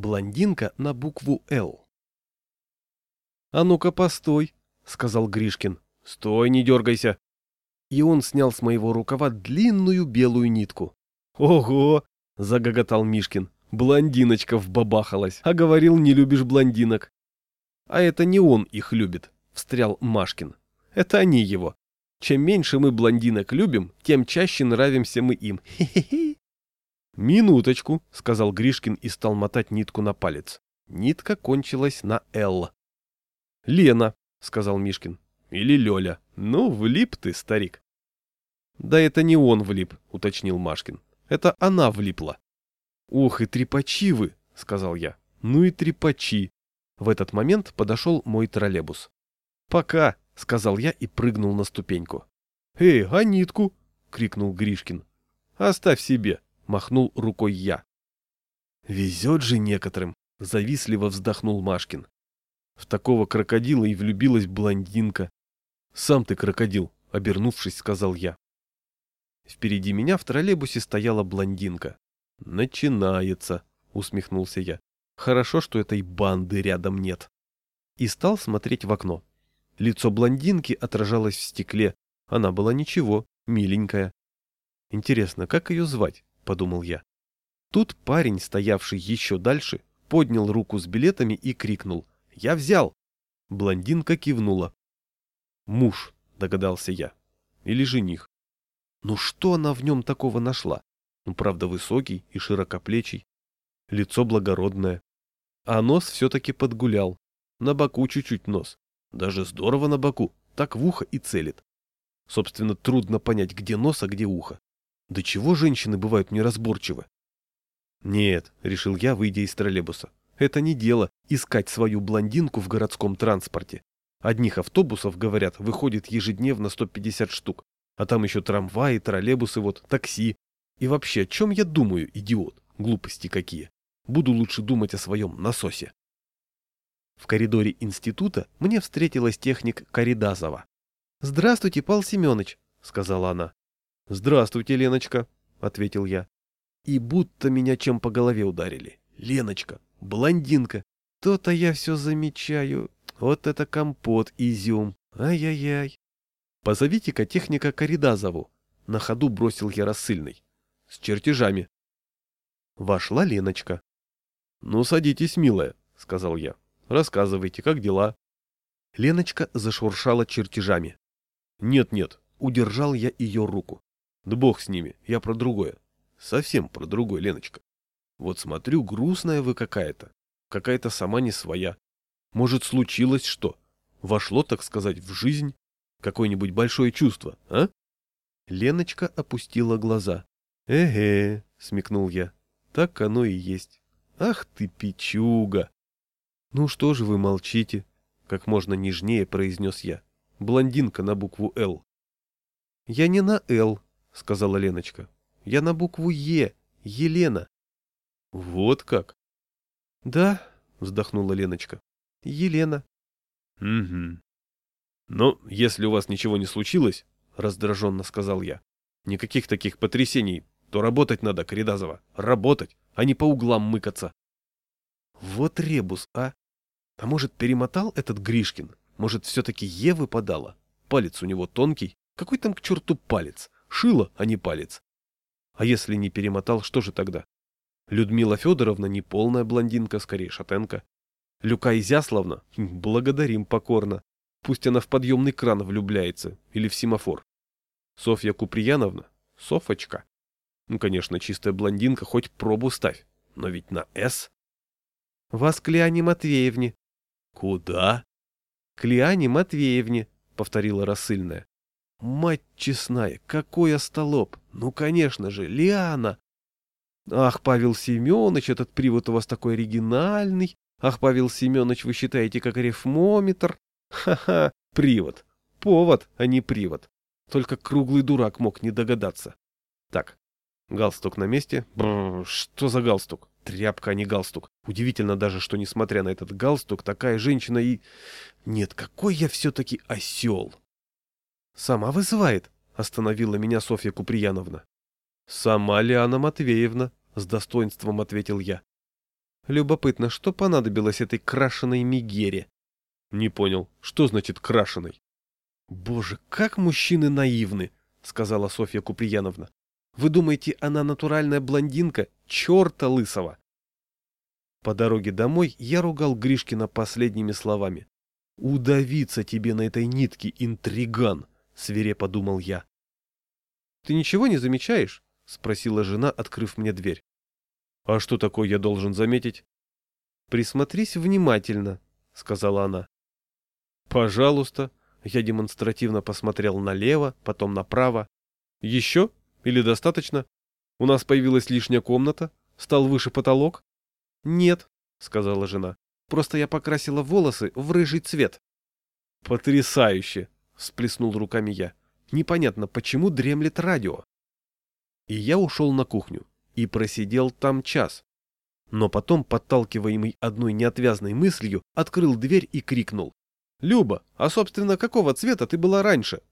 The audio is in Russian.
блондинка на букву «Л». «А ну-ка, постой», — сказал Гришкин. «Стой, не дергайся». И он снял с моего рукава длинную белую нитку. «Ого!» — загоготал Мишкин. «Блондиночка вбабахалась, а говорил, не любишь блондинок». «А это не он их любит», — встрял Машкин. «Это они его. Чем меньше мы блондинок любим, тем чаще нравимся мы им. Хе-хе-хе». «Минуточку», — сказал Гришкин и стал мотать нитку на палец. Нитка кончилась на «Л». «Лена», — сказал Мишкин. «Или Лёля. Ну, влип ты, старик». «Да это не он влип», — уточнил Машкин. «Это она влипла». «Ух, и трепачи вы», — сказал я. «Ну и трепачи». В этот момент подошел мой троллейбус. «Пока», — сказал я и прыгнул на ступеньку. «Эй, а нитку?» — крикнул Гришкин. «Оставь себе», — махнул рукой я. «Везет же некоторым», — завистливо вздохнул Машкин. В такого крокодила и влюбилась блондинка. «Сам ты крокодил», — обернувшись, сказал я. Впереди меня в троллейбусе стояла блондинка. «Начинается», — усмехнулся я. «Хорошо, что этой банды рядом нет». И стал смотреть в окно. Лицо блондинки отражалось в стекле. Она была ничего, миленькая. «Интересно, как ее звать?» — подумал я. Тут парень, стоявший еще дальше, поднял руку с билетами и крикнул. Я взял. Блондинка кивнула. Муж, догадался я. Или жених. Ну что она в нем такого нашла? Ну, правда, высокий и широкоплечий. Лицо благородное. А нос все-таки подгулял. На боку чуть-чуть нос. Даже здорово на боку. Так в ухо и целит. Собственно, трудно понять, где нос, а где ухо. До чего женщины бывают неразборчивы? Нет, решил я, выйдя из троллейбуса. Это не дело искать свою блондинку в городском транспорте. Одних автобусов, говорят, выходит ежедневно 150 штук. А там еще трамваи, троллейбусы, вот, такси. И вообще, о чем я думаю, идиот? Глупости какие. Буду лучше думать о своем насосе. В коридоре института мне встретилась техник Каридазова. «Здравствуйте, Пал Семенович», — сказала она. «Здравствуйте, Леночка», — ответил я. И будто меня чем по голове ударили. «Леночка, блондинка. То-то я все замечаю. Вот это компот, изюм. Ай-яй-яй. Позовите-ка техника Коридазову. На ходу бросил я рассыльный. С чертежами. Вошла Леночка. Ну, садитесь, милая, сказал я. Рассказывайте, как дела? Леночка зашуршала чертежами. Нет-нет, удержал я ее руку. Да бог с ними, я про другое. Совсем про другое, Леночка. Вот смотрю, грустная вы какая-то. Какая-то сама не своя. Может, случилось что? Вошло, так сказать, в жизнь? Какое-нибудь большое чувство, а? Леночка опустила глаза. «Эге», — смекнул я, — «так оно и есть. Ах ты, печуга!» «Ну что же вы молчите?» — как можно нежнее произнес я. Блондинка на букву «Л». «Я не на «Л», — сказала Леночка. «Я на букву «Е», Елена. Вот как? Да, вздохнула Леночка. Елена. Угу. Ну, если у вас ничего не случилось, раздраженно сказал я, никаких таких потрясений, то работать надо, Коридазова, работать, а не по углам мыкаться. Вот ребус, а? А может, перемотал этот Гришкин? Может, все-таки Е выпадала? Палец у него тонкий. Какой там к черту палец? Шило, а не палец. А если не перемотал, что же тогда? Людмила Федоровна не полная блондинка, скорее шатенка. Люка Изяславна, благодарим покорно. Пусть она в подъемный кран влюбляется или в семафор. Софья Куприяновна, Софочка. Ну, конечно, чистая блондинка, хоть пробу ставь. Но ведь на «С». Вас к Лиане Матвеевне. Куда? К Лиане Матвеевне, повторила рассыльная. Мать честная, какой остолоп! Ну, конечно же, Лиана! Ах, Павел Семенович, этот привод у вас такой оригинальный. Ах, Павел Семенович, вы считаете как рифмометр? Ха-ха, привод. Повод, а не привод. Только круглый дурак мог не догадаться. Так, галстук на месте. Бррр, что за галстук? Тряпка, а не галстук. Удивительно даже, что, несмотря на этот галстук, такая женщина и... Нет, какой я все-таки осел. Сама вызывает, остановила меня Софья Куприяновна. Сама Лиана Матвеевна, — с достоинством ответил я. Любопытно, что понадобилось этой крашеной Мигере? Не понял, что значит крашеной? Боже, как мужчины наивны, сказала Софья Куприяновна. Вы думаете, она натуральная блондинка? Черта лысого! По дороге домой я ругал Гришкина последними словами. «Удавиться тебе на этой нитке, интриган!» — свирепо думал я. «Ты ничего не замечаешь?» — спросила жена, открыв мне дверь. «А что такое я должен заметить?» «Присмотрись внимательно», — сказала она. «Пожалуйста». Я демонстративно посмотрел налево, потом направо. «Еще? Или достаточно? У нас появилась лишняя комната? Стал выше потолок?» «Нет», — сказала жена. «Просто я покрасила волосы в рыжий цвет». «Потрясающе!» — всплеснул руками я. «Непонятно, почему дремлет радио?» И я ушел на кухню и просидел там час. Но потом, подталкиваемый одной неотвязной мыслью, открыл дверь и крикнул. «Люба, а собственно какого цвета ты была раньше?»